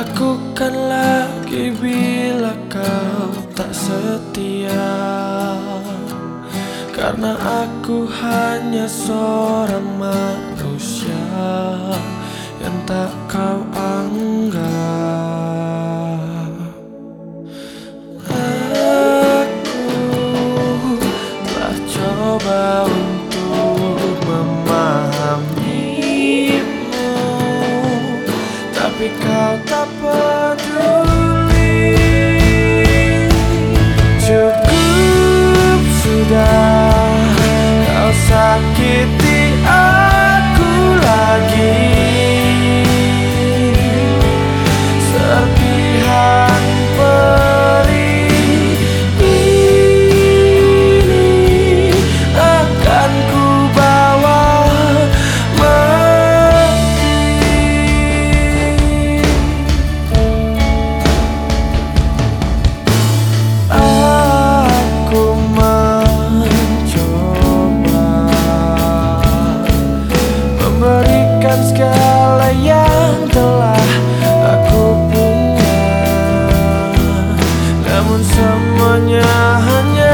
Lakukan lagi bila kau tak setia. Karena aku hanya seorang manusia Yang tak kau anggap. Memberikan segala yang telah aku punya. Namun semuanya hanya